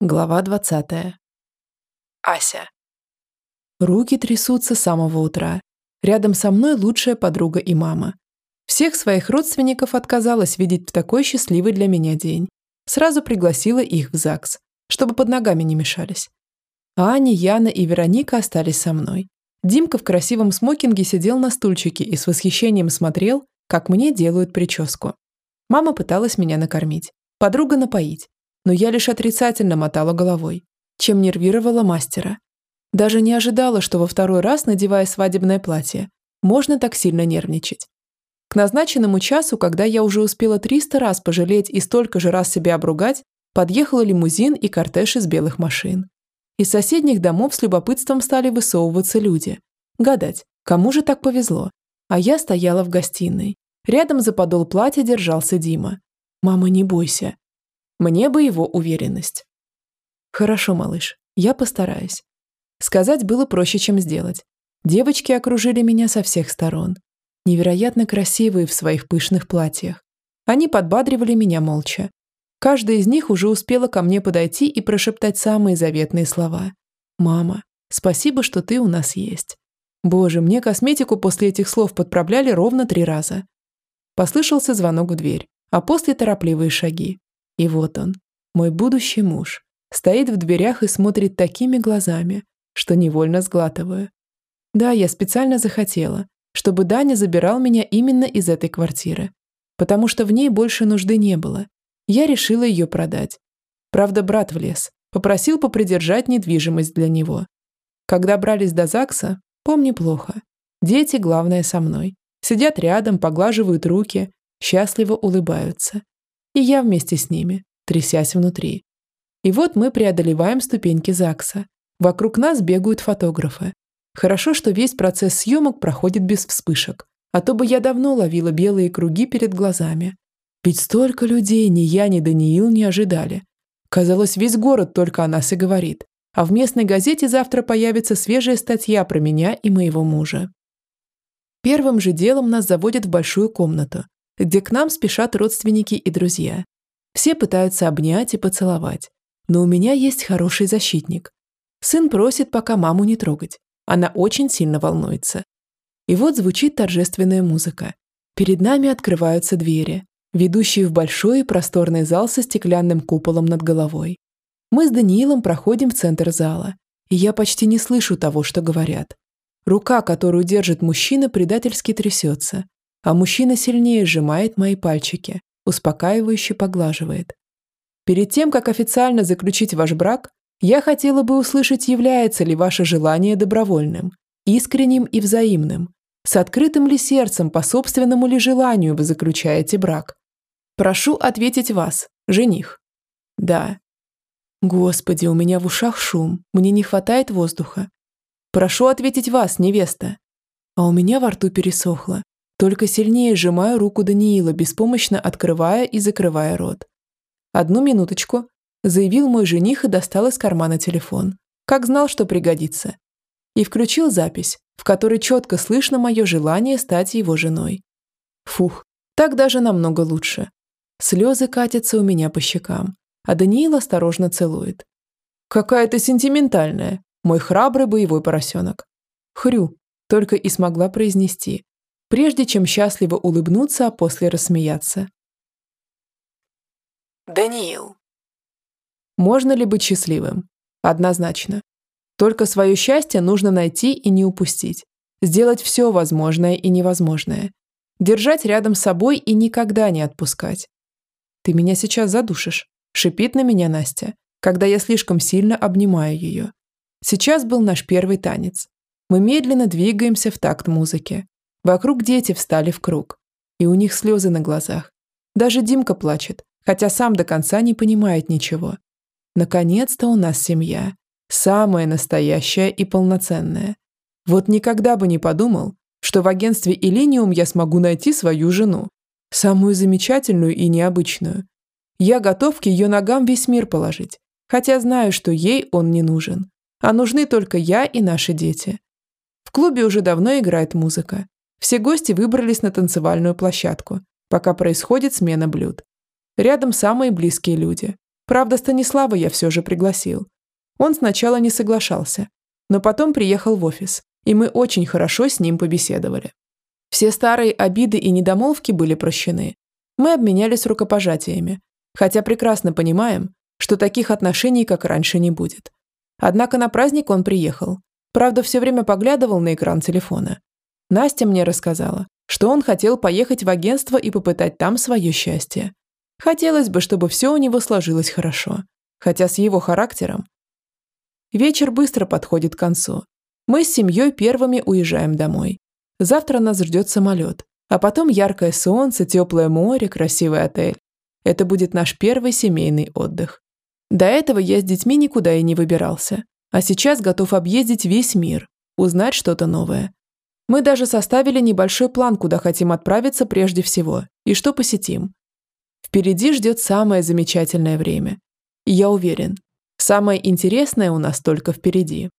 Глава 20. Ася. Руки трясутся с самого утра. Рядом со мной лучшая подруга и мама. Всех своих родственников отказалась видеть в такой счастливый для меня день. Сразу пригласила их в ЗАГС, чтобы под ногами не мешались. Аня, Яна и Вероника остались со мной. Димка в красивом смокинге сидел на стульчике и с восхищением смотрел, как мне делают прическу. Мама пыталась меня накормить, подруга напоить, но я лишь отрицательно мотала головой, чем нервировала мастера. Даже не ожидала, что во второй раз, надевая свадебное платье, можно так сильно нервничать. К назначенному часу, когда я уже успела 300 раз пожалеть и столько же раз себя обругать, подъехал лимузин и кортеж из белых машин. Из соседних домов с любопытством стали высовываться люди. Гадать, кому же так повезло? А я стояла в гостиной. Рядом за подол платья держался Дима. «Мама, не бойся. Мне бы его уверенность. Хорошо, малыш, я постараюсь. Сказать было проще, чем сделать. Девочки окружили меня со всех сторон. Невероятно красивые в своих пышных платьях. Они подбадривали меня молча. Каждая из них уже успела ко мне подойти и прошептать самые заветные слова. «Мама, спасибо, что ты у нас есть». Боже, мне косметику после этих слов подправляли ровно три раза. Послышался звонок в дверь, а после торопливые шаги. И вот он, мой будущий муж, стоит в дверях и смотрит такими глазами, что невольно сглатываю. Да, я специально захотела, чтобы Даня забирал меня именно из этой квартиры, потому что в ней больше нужды не было. Я решила ее продать. Правда, брат влез, попросил попридержать недвижимость для него. Когда брались до ЗАГСа, помню плохо. Дети, главное, со мной. Сидят рядом, поглаживают руки, счастливо улыбаются и я вместе с ними, трясясь внутри. И вот мы преодолеваем ступеньки ЗАГСа. Вокруг нас бегают фотографы. Хорошо, что весь процесс съемок проходит без вспышек, а то бы я давно ловила белые круги перед глазами. Ведь столько людей ни я, ни Даниил не ожидали. Казалось, весь город только о нас и говорит. А в местной газете завтра появится свежая статья про меня и моего мужа. Первым же делом нас заводят в большую комнату, где к нам спешат родственники и друзья. Все пытаются обнять и поцеловать. Но у меня есть хороший защитник. Сын просит пока маму не трогать. Она очень сильно волнуется. И вот звучит торжественная музыка. Перед нами открываются двери, ведущие в большой и просторный зал со стеклянным куполом над головой. Мы с Даниилом проходим в центр зала, и я почти не слышу того, что говорят. Рука, которую держит мужчина, предательски трясется, а мужчина сильнее сжимает мои пальчики, успокаивающе поглаживает. Перед тем, как официально заключить ваш брак, я хотела бы услышать, является ли ваше желание добровольным, искренним и взаимным, с открытым ли сердцем по собственному ли желанию вы заключаете брак. Прошу ответить вас, жених. Да. Господи, у меня в ушах шум, мне не хватает воздуха. Прошу ответить вас, невеста. А у меня во рту пересохло, только сильнее сжимаю руку Даниила, беспомощно открывая и закрывая рот. «Одну минуточку», – заявил мой жених и достал из кармана телефон. Как знал, что пригодится. И включил запись, в которой четко слышно мое желание стать его женой. Фух, так даже намного лучше. Слезы катятся у меня по щекам, а Даниил осторожно целует. «Какая ты сентиментальная, мой храбрый боевой поросенок». Хрю, только и смогла произнести, прежде чем счастливо улыбнуться, а после рассмеяться. Даниил. Можно ли быть счастливым? Однозначно. Только свое счастье нужно найти и не упустить. Сделать все возможное и невозможное. Держать рядом с собой и никогда не отпускать. «Ты меня сейчас задушишь», – шипит на меня Настя, когда я слишком сильно обнимаю ее. Сейчас был наш первый танец. Мы медленно двигаемся в такт музыки, Вокруг дети встали в круг, и у них слезы на глазах. Даже Димка плачет, хотя сам до конца не понимает ничего. Наконец-то у нас семья. Самая настоящая и полноценная. Вот никогда бы не подумал, что в агентстве Illinium я смогу найти свою жену. Самую замечательную и необычную. Я готов к ее ногам весь мир положить, хотя знаю, что ей он не нужен. А нужны только я и наши дети. В клубе уже давно играет музыка, все гости выбрались на танцевальную площадку, пока происходит смена блюд. Рядом самые близкие люди. Правда, Станислава я все же пригласил. Он сначала не соглашался, но потом приехал в офис, и мы очень хорошо с ним побеседовали. Все старые обиды и недомолвки были прощены. Мы обменялись рукопожатиями, хотя прекрасно понимаем, что таких отношений, как раньше, не будет. Однако на праздник он приехал. Правда, все время поглядывал на экран телефона. Настя мне рассказала, что он хотел поехать в агентство и попытать там свое счастье. Хотелось бы, чтобы все у него сложилось хорошо. Хотя с его характером... Вечер быстро подходит к концу. Мы с семьей первыми уезжаем домой. Завтра нас ждет самолет, а потом яркое солнце, теплое море, красивый отель. Это будет наш первый семейный отдых. До этого я с детьми никуда и не выбирался, а сейчас готов объездить весь мир, узнать что-то новое. Мы даже составили небольшой план, куда хотим отправиться прежде всего и что посетим. Впереди ждет самое замечательное время. И я уверен, самое интересное у нас только впереди.